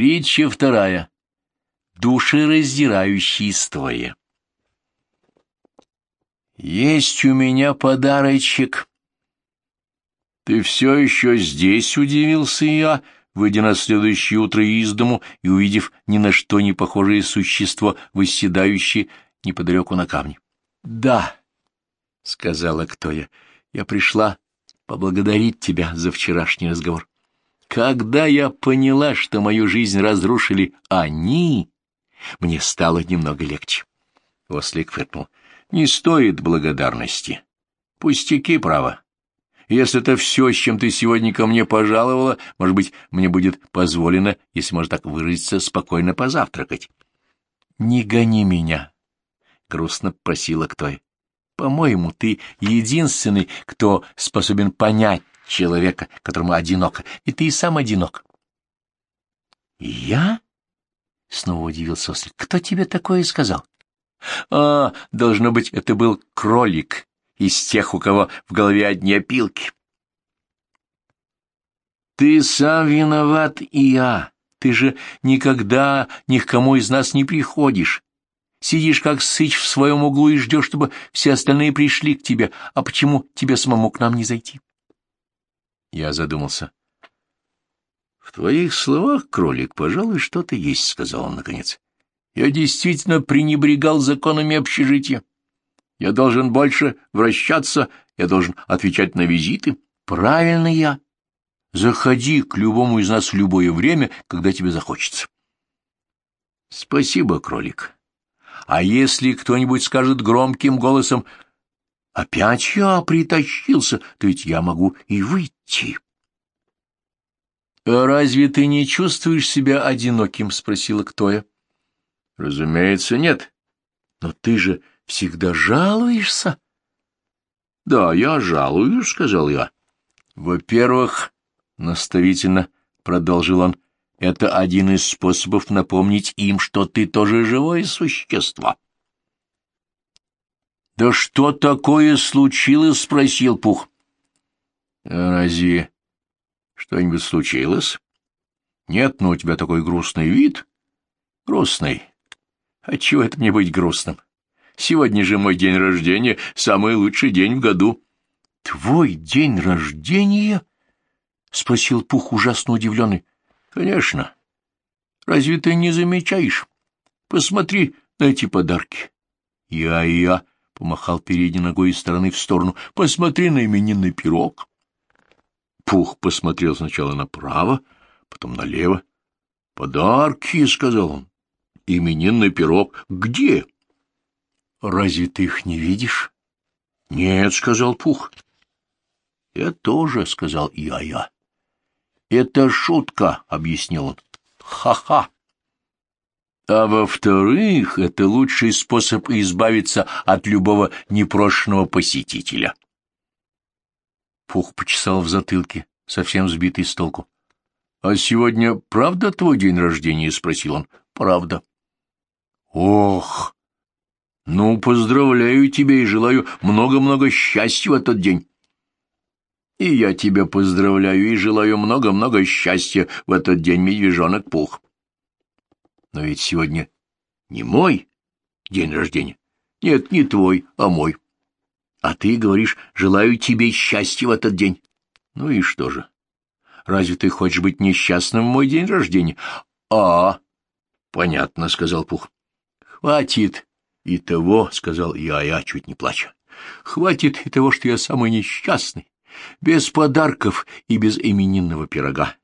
Притча вторая. Душераздирающие стоя. Есть у меня подарочек. Ты все еще здесь, удивился я, выйдя на следующее утро из дому и увидев ни на что не похожее существо, восседающее неподалеку на камне. — Да, — сказала Ктоя, — я пришла поблагодарить тебя за вчерашний разговор. Когда я поняла, что мою жизнь разрушили они, мне стало немного легче. Ослик фыркнул. Не стоит благодарности. Пустяки, право. Если это все, с чем ты сегодня ко мне пожаловала, может быть, мне будет позволено, если можно так выразиться, спокойно позавтракать. — Не гони меня, — грустно просила Ктоя. — По-моему, ты единственный, кто способен понять человека, которому одиноко, и ты и сам одинок. — Я? — снова удивился Ослик. — Кто тебе такое сказал? — А, должно быть, это был кролик из тех, у кого в голове одни опилки. — Ты сам виноват, и я. Ты же никогда ни к кому из нас не приходишь. Сидишь как сыч в своем углу и ждешь, чтобы все остальные пришли к тебе. А почему тебе самому к нам не зайти? Я задумался. — В твоих словах, кролик, пожалуй, что-то есть, — сказал он наконец. — Я действительно пренебрегал законами общежития. Я должен больше вращаться, я должен отвечать на визиты. Правильно я. Заходи к любому из нас в любое время, когда тебе захочется. Спасибо, кролик. А если кто-нибудь скажет громким голосом Опять я притащился, то ведь я могу и выйти. «А разве ты не чувствуешь себя одиноким?» — спросила Ктоя. «Разумеется, нет. Но ты же всегда жалуешься». «Да, я жалуюсь», — сказал я. «Во-первых, — наставительно продолжил он, — это один из способов напомнить им, что ты тоже живое существо». «Да что такое случилось?» — спросил Пух. «Разве что-нибудь случилось?» «Нет, но у тебя такой грустный вид». «Грустный? Отчего это мне быть грустным? Сегодня же мой день рождения, самый лучший день в году». «Твой день рождения?» — спросил Пух, ужасно удивленный. «Конечно. Разве ты не замечаешь? Посмотри на эти подарки. Я-я помахал передней ногой из стороны в сторону. «Посмотри на именинный пирог!» Пух посмотрел сначала направо, потом налево. «Подарки!» — сказал он. «Именинный пирог. Где?» «Разве ты их не видишь?» «Нет», — сказал Пух. «Я тоже», — сказал я-я. «Это шутка», — объяснил он. «Ха-ха». А во-вторых, это лучший способ избавиться от любого непрошенного посетителя. Пух почесал в затылке, совсем сбитый с толку. — А сегодня правда твой день рождения? — спросил он. — Правда. — Ох! Ну, поздравляю тебя и желаю много-много счастья в этот день. — И я тебя поздравляю и желаю много-много счастья в этот день, медвежонок Пух. Но ведь сегодня не мой день рождения. Нет, не твой, а мой. А ты говоришь, желаю тебе счастья в этот день. Ну и что же? Разве ты хочешь быть несчастным в мой день рождения? А, понятно, сказал Пух. Хватит и того, сказал я, я чуть не плача. Хватит и того, что я самый несчастный, без подарков и без именинного пирога.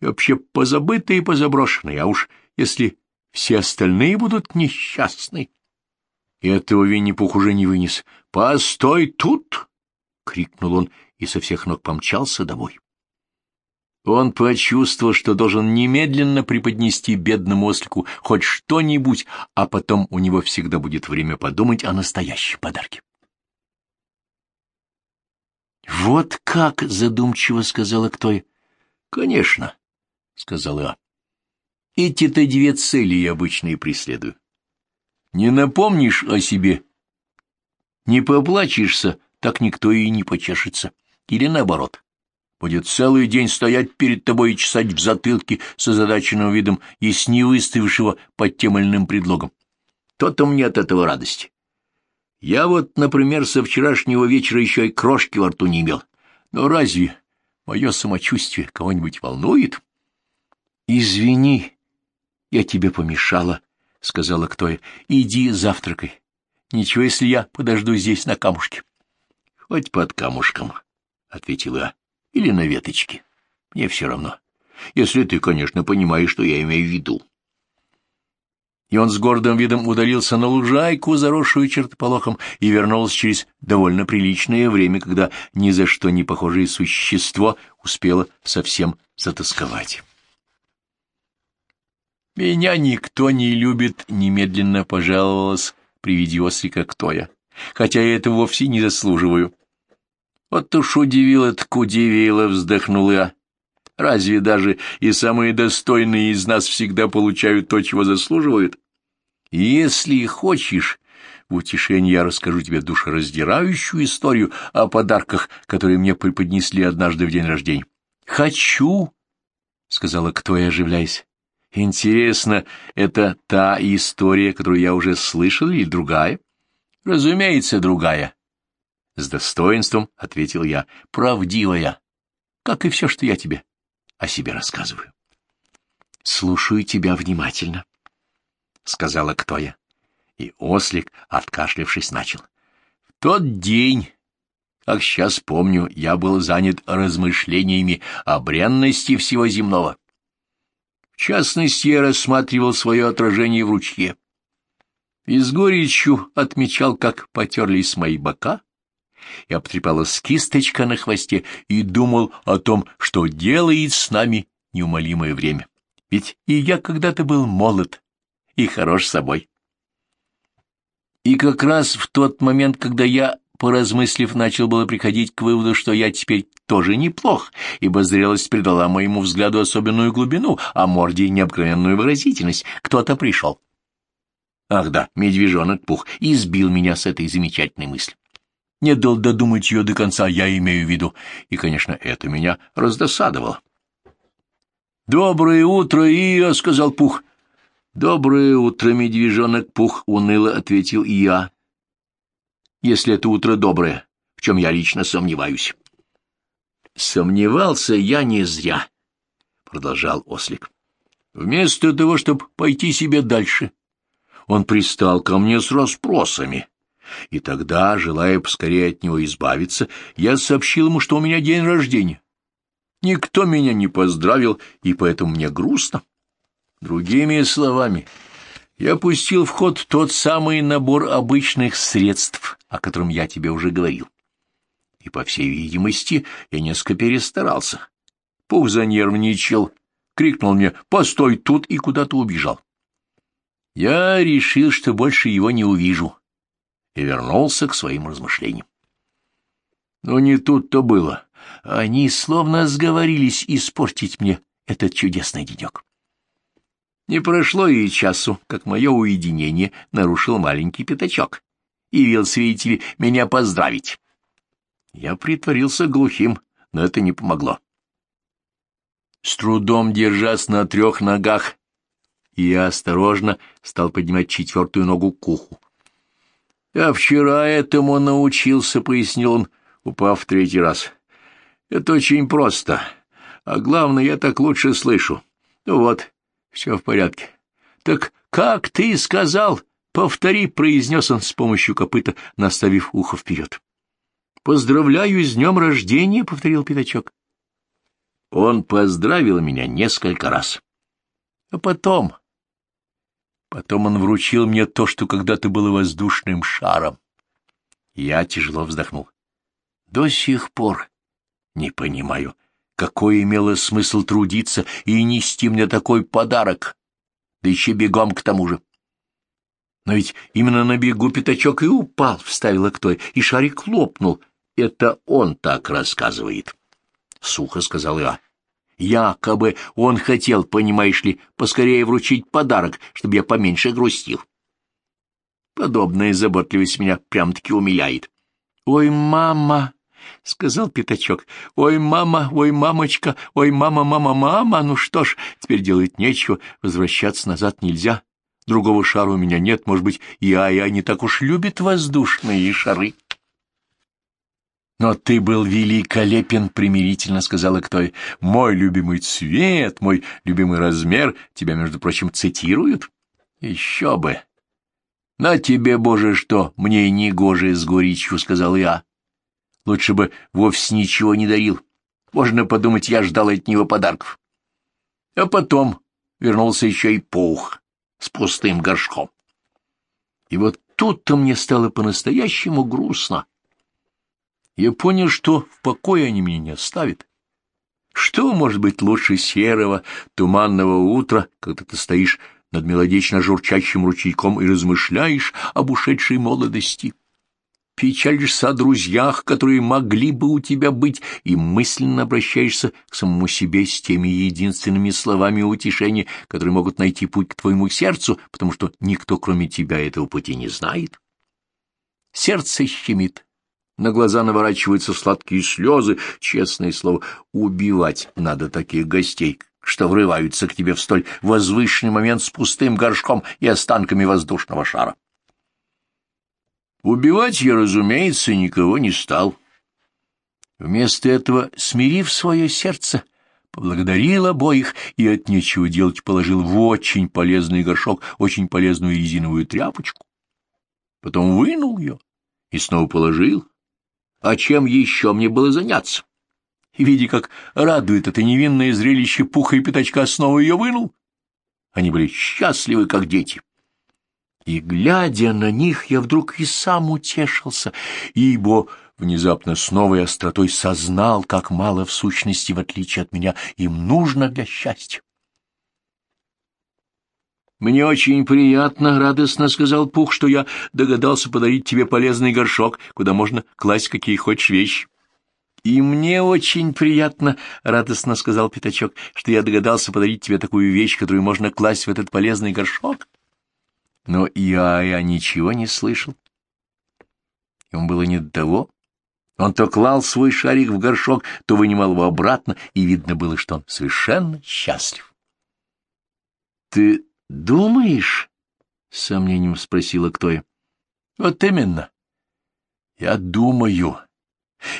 И вообще позабытый и позаброшенный, а уж если все остальные будут несчастны. И этого Винни-Пух уже не вынес. «Постой тут!» — крикнул он и со всех ног помчался домой. Он почувствовал, что должен немедленно преподнести бедному ослику хоть что-нибудь, а потом у него всегда будет время подумать о настоящем подарке. «Вот как!» — задумчиво сказала Ктоя. «Конечно», — сказал я. Эти-то две цели я обычно и преследую. Не напомнишь о себе, не поплачешься, так никто и не почешется. Или наоборот. будет целый день стоять перед тобой и чесать в затылке с озадаченным видом и с не выставившего под тем или иным предлогом. То-то мне от этого радости. Я вот, например, со вчерашнего вечера еще и крошки во рту не имел. Но разве мое самочувствие кого-нибудь волнует? — Извини, я тебе помешала, — сказала Ктоя. — Иди завтракай. Ничего, если я подожду здесь на камушке. — Хоть под камушком, — ответила я, — или на веточке. Мне все равно. Если ты, конечно, понимаешь, что я имею в виду и он с гордым видом удалился на лужайку, заросшую чертополохом, и вернулся через довольно приличное время, когда ни за что не похожее существо успело совсем затасковать. «Меня никто не любит», — немедленно пожаловалась при виде ослика Ктоя, хотя я этого вовсе не заслуживаю. Вот уж удивило, так удивило, вздохнул я. Разве даже и самые достойные из нас всегда получают то, чего заслуживают? Если хочешь, в утешение я расскажу тебе душераздирающую историю о подарках, которые мне преподнесли однажды в день рождения. — Хочу, — сказала Ктоя, оживляясь. — Интересно, это та история, которую я уже слышал, или другая? — Разумеется, другая. С достоинством ответил я. — Правдивая, как и все, что я тебе о себе рассказываю. Слушаю тебя внимательно, — сказала Ктоя. И ослик, откашлившись, начал. В тот день, как сейчас помню, я был занят размышлениями о бренности всего земного. В частности, я рассматривал свое отражение в ручье. И с горечью отмечал, как потерлись мои бока, и обтрепалась кисточка на хвосте, и думал о том, что делает с нами неумолимое время. Ведь и я когда-то был молод и хорош собой. И как раз в тот момент, когда я, поразмыслив, начал было приходить к выводу, что я теперь тоже неплох, ибо зрелость придала моему взгляду особенную глубину, а морде необыкновенную выразительность, кто-то пришел. Ах да, медвежонок Пух избил меня с этой замечательной мыслью не дал додумать ее до конца, я имею в виду, и, конечно, это меня раздосадовало. «Доброе утро, Ия!» — сказал Пух. «Доброе утро, медвежонок Пух!» — уныло ответил я. «Если это утро доброе, в чем я лично сомневаюсь». «Сомневался я не зря», — продолжал ослик. «Вместо того, чтобы пойти себе дальше, он пристал ко мне с расспросами» И тогда, желая поскорее от него избавиться, я сообщил ему, что у меня день рождения. Никто меня не поздравил, и поэтому мне грустно. Другими словами, я пустил в ход тот самый набор обычных средств, о котором я тебе уже говорил. И, по всей видимости, я несколько перестарался. Пух занервничал, крикнул мне «Постой тут!» и куда-то убежал. Я решил, что больше его не увижу, и вернулся к своим размышлениям. Но не тут-то было. Они словно сговорились испортить мне этот чудесный денек. Не прошло и часу, как мое уединение нарушил маленький пятачок. Явился, видите ли, меня поздравить. Я притворился глухим, но это не помогло. С трудом держась на трех ногах, я осторожно стал поднимать четвертую ногу к уху. Я вчера этому научился, — пояснил он, упав в третий раз. Это очень просто. А главное, я так лучше слышу. Ну вот, все в порядке. Так как ты сказал? Повтори, — произнес он с помощью копыта, наставив ухо вперед. Поздравляю с днем рождения, — повторил пятачок. Он поздравил меня несколько раз. А потом, Потом он вручил мне то, что когда-то было воздушным шаром. Я тяжело вздохнул. До сих пор не понимаю, какой имело смысл трудиться и нести мне такой подарок, да еще бегом к тому же. Но ведь именно на бегу пятачок и упал, — вставила кто и шарик лопнул. Это он так рассказывает. Сухо сказал я. Якобы он хотел, понимаешь ли, поскорее вручить подарок, чтобы я поменьше грустил. Подобная заботливость меня прям-таки умиляет. — Ой, мама, — сказал пятачок. — Ой, мама, ой, мамочка, ой, мама, мама, мама, ну что ж, теперь делать нечего, возвращаться назад нельзя. Другого шара у меня нет, может быть, и Ая не так уж любит воздушные шары. — Но ты был великолепен, — примирительно сказала Ктоя. — Мой любимый цвет, мой любимый размер, тебя, между прочим, цитируют. — Еще бы! — На тебе, Боже, что, мне и не гоже с горечью, — сказал я. Лучше бы вовсе ничего не дарил. Можно подумать, я ждал от него подарков. А потом вернулся еще и пух с пустым горшком. И вот тут-то мне стало по-настоящему грустно. Я понял, что в покое они меня не оставят. Что может быть лучше серого, туманного утра, когда ты стоишь над мелодично журчащим ручейком и размышляешь об ушедшей молодости? Печалишься о друзьях, которые могли бы у тебя быть, и мысленно обращаешься к самому себе с теми единственными словами утешения, которые могут найти путь к твоему сердцу, потому что никто, кроме тебя, этого пути не знает. Сердце щемит, на глаза наворачиваются сладкие слезы, честное слово, убивать надо таких гостей, что врываются к тебе в столь возвышенный момент с пустым горшком и останками воздушного шара. Убивать я, разумеется, никого не стал. Вместо этого, смирив свое сердце, поблагодарил обоих и от нечего делать положил в очень полезный горшок очень полезную резиновую тряпочку. Потом вынул ее и снова положил, а чем еще мне было заняться? Видя, как радует это невинное зрелище пуха и пятачка, снова ее вынул. Они были счастливы, как дети. И, глядя на них, я вдруг и сам утешился, ибо внезапно с новой остротой сознал, как мало в сущности, в отличие от меня, им нужно для счастья. «Мне очень приятно, — радостно сказал Пух, — что я догадался подарить тебе полезный горшок, куда можно класть какие хочешь вещи». «И мне очень приятно, — радостно сказал Пятачок, — что я догадался подарить тебе такую вещь, которую можно класть в этот полезный горшок». Но я, я ничего не слышал. Ему было не до того. Он то клал свой шарик в горшок, то вынимал его обратно, и видно было, что он совершенно счастлив. — Ты «Думаешь?» — с сомнением спросила Ктоя. «Вот именно. Я думаю.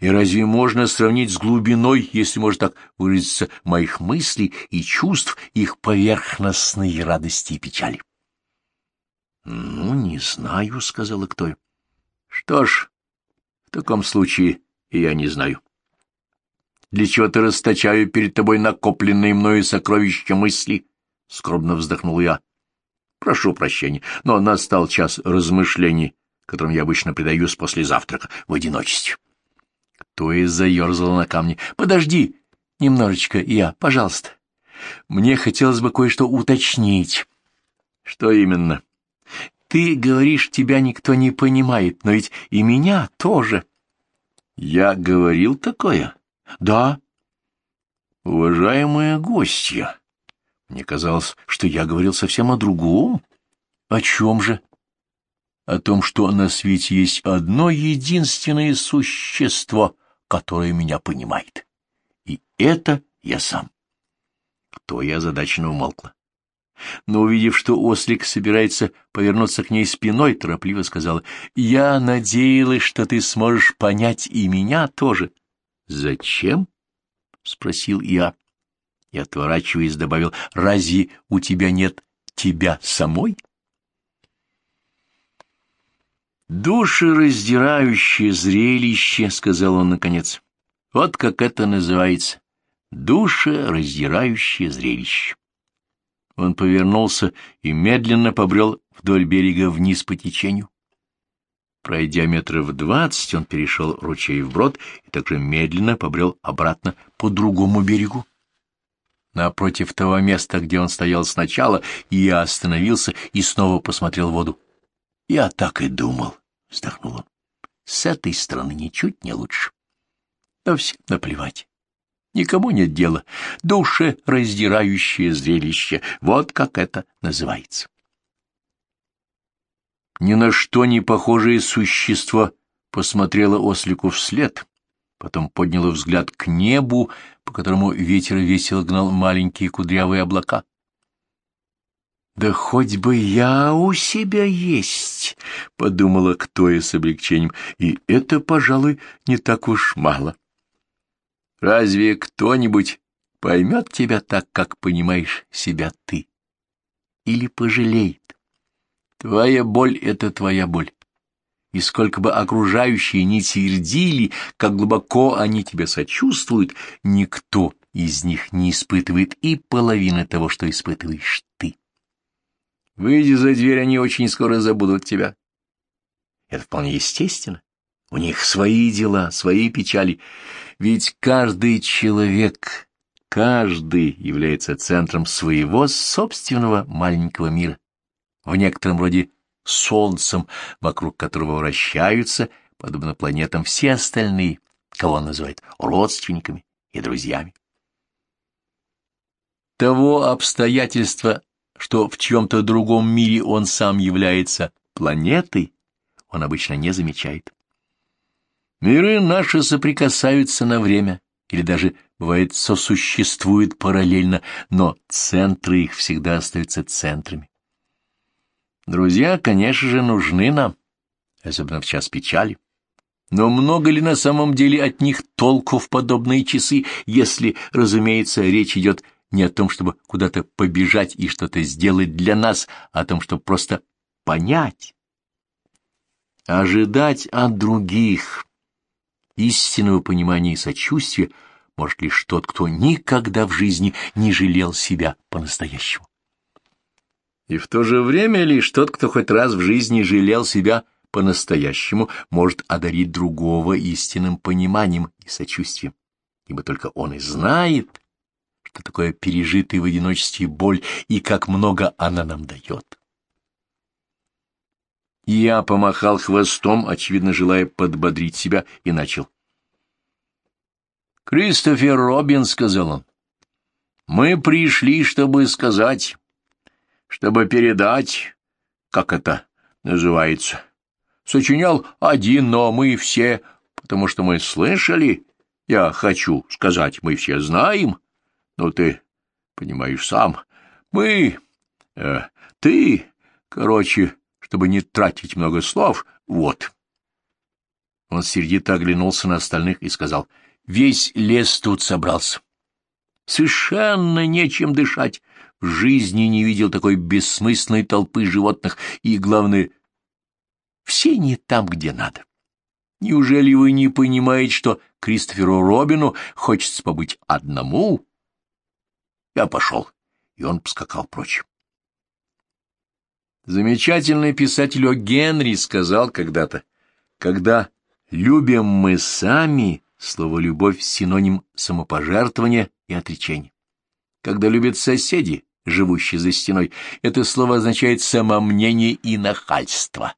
И разве можно сравнить с глубиной, если можно так выразиться, моих мыслей и чувств, их поверхностной радости и печали?» «Ну, не знаю», — сказала Ктоя. «Что ж, в таком случае я не знаю. Для чего ты расточаю перед тобой накопленные мною сокровища мысли?» — скромно вздохнул я. «Прошу прощения, но настал час размышлений, которым я обычно предаюсь после завтрака в одиночестве». Кто и заерзал на камне. «Подожди немножечко, я, пожалуйста. Мне хотелось бы кое-что уточнить». «Что именно?» «Ты говоришь, тебя никто не понимает, но ведь и меня тоже». «Я говорил такое?» «Да». «Уважаемая гостья». Мне казалось, что я говорил совсем о другом. О чем же? О том, что на свете есть одно единственное существо, которое меня понимает. И это я сам. То я озадаченно умолкла. Но, увидев, что ослик собирается повернуться к ней спиной, торопливо сказала, «Я надеялась, что ты сможешь понять и меня тоже». «Зачем?» — спросил я и, отворачиваясь, добавил, «Разве у тебя нет тебя самой?» «Душераздирающее зрелище», — сказал он наконец. «Вот как это называется. Душераздирающее зрелище». Он повернулся и медленно побрел вдоль берега вниз по течению. Пройдя метров двадцать, он перешел ручей вброд и также медленно побрел обратно по другому берегу напротив того места, где он стоял сначала, я остановился и снова посмотрел в воду. — Я так и думал, — вздохнул он. — С этой стороны ничуть не лучше. Но всем наплевать. Никому нет дела. Душе раздирающее зрелище. Вот как это называется. Ни на что не похожее существо посмотрело ослику вслед, потом подняла взгляд к небу, по которому ветер весело гнал маленькие кудрявые облака. «Да хоть бы я у себя есть!» — подумала Ктоя с облегчением, — «и это, пожалуй, не так уж мало. Разве кто-нибудь поймет тебя так, как понимаешь себя ты? Или пожалеет? Твоя боль — это твоя боль. И сколько бы окружающие не твердили, как глубоко они тебя сочувствуют, никто из них не испытывает и половины того, что испытываешь ты. Выйди за дверь, они очень скоро забудут тебя. Это вполне естественно. У них свои дела, свои печали. Ведь каждый человек, каждый является центром своего собственного маленького мира. В некотором роде солнцем, вокруг которого вращаются, подобно планетам, все остальные, кого он называет родственниками и друзьями. Того обстоятельства, что в чьем-то другом мире он сам является планетой, он обычно не замечает. Миры наши соприкасаются на время, или даже, бывает, сосуществуют параллельно, но центры их всегда остаются центрами. Друзья, конечно же, нужны нам, особенно в час печали. Но много ли на самом деле от них толку в подобные часы, если, разумеется, речь идет не о том, чтобы куда-то побежать и что-то сделать для нас, а о том, чтобы просто понять. Ожидать от других истинного понимания и сочувствия может лишь тот, кто никогда в жизни не жалел себя по-настоящему. И в то же время лишь тот, кто хоть раз в жизни жалел себя по-настоящему, может одарить другого истинным пониманием и сочувствием, ибо только он и знает, что такое пережитая в одиночестве боль и как много она нам дает. Я помахал хвостом, очевидно, желая подбодрить себя, и начал. «Кристофер Робин», — сказал он, — «мы пришли, чтобы сказать, чтобы передать, как это называется. Сочинял один, но мы все, потому что мы слышали, я хочу сказать, мы все знаем, ну, ты понимаешь сам. Мы... Э, ты... Короче, чтобы не тратить много слов, вот. Он сердито оглянулся на остальных и сказал, «Весь лес тут собрался. Совершенно нечем дышать. В жизни не видел такой бессмысленной толпы животных, и, главное, все не там, где надо. Неужели вы не понимаете, что Кристоферу Робину хочется побыть одному, я пошел, и он поскакал прочь. Замечательный писатель О. Генри сказал когда-то, когда любим мы сами, слово «любовь» — синоним самопожертвования и отречения. Когда любят соседи, живущие за стеной, это слово означает самомнение и нахальство.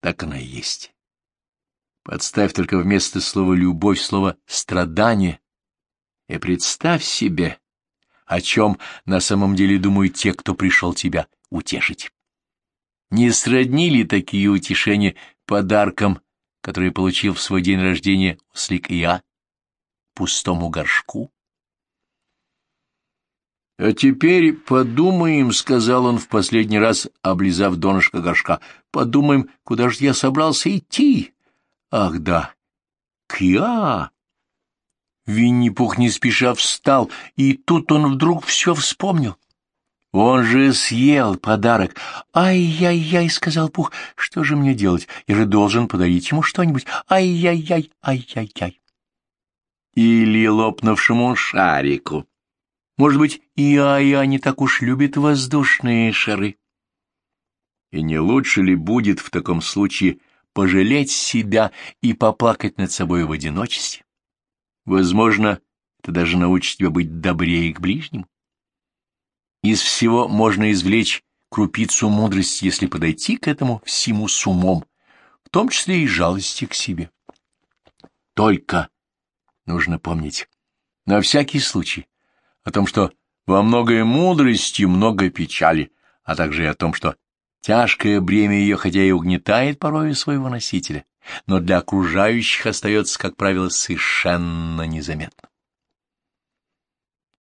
Так оно и есть. Подставь только вместо слова «любовь» слово «страдание», и представь себе, о чем на самом деле думают те, кто пришел тебя утешить. Не сродни ли такие утешения подаркам, которые получил в свой день рождения Услик Иа, пустому горшку? — А теперь подумаем, — сказал он в последний раз, облизав донышко горшка, — подумаем, куда же я собрался идти. Ах да, к Иа! Винни-Пух не спеша встал, и тут он вдруг все вспомнил. Он же съел подарок. «Ай-яй-яй», — сказал Пух, — «что же мне делать? Я же должен подарить ему что-нибудь. Ай-яй-яй, ай-яй-яй». Или лопнувшему шарику. Может быть, и Ая не так уж любит воздушные шары. И не лучше ли будет в таком случае пожалеть себя и поплакать над собой в одиночестве? Возможно, это даже научит тебя быть добрее к ближнему. Из всего можно извлечь крупицу мудрости, если подойти к этому всему с умом, в том числе и жалости к себе. Только нужно помнить, на всякий случай, о том, что во многое мудрости много печали, а также и о том, что тяжкое бремя ее хотя и угнетает порою своего носителя, но для окружающих остается, как правило, совершенно незаметно.